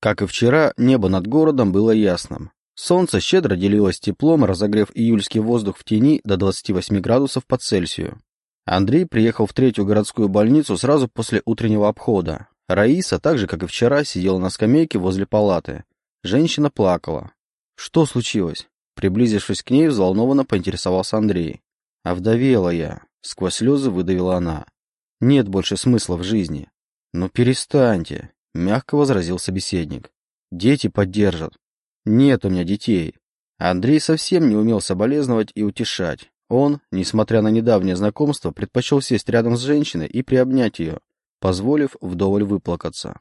Как и вчера, небо над городом было ясным. Солнце щедро делилось теплом, разогрев июльский воздух в тени до 28 градусов по Цельсию. Андрей приехал в третью городскую больницу сразу после утреннего обхода. Раиса, так же, как и вчера, сидела на скамейке возле палаты. Женщина плакала. «Что случилось?» Приблизившись к ней, взволнованно поинтересовался Андрей. «Овдовела я», — сквозь слезы выдавила она. «Нет больше смысла в жизни». «Ну перестаньте», — мягко возразил собеседник. «Дети поддержат». «Нет у меня детей». Андрей совсем не умел соболезновать и утешать. Он, несмотря на недавнее знакомство, предпочел сесть рядом с женщиной и приобнять ее, позволив вдоволь выплакаться.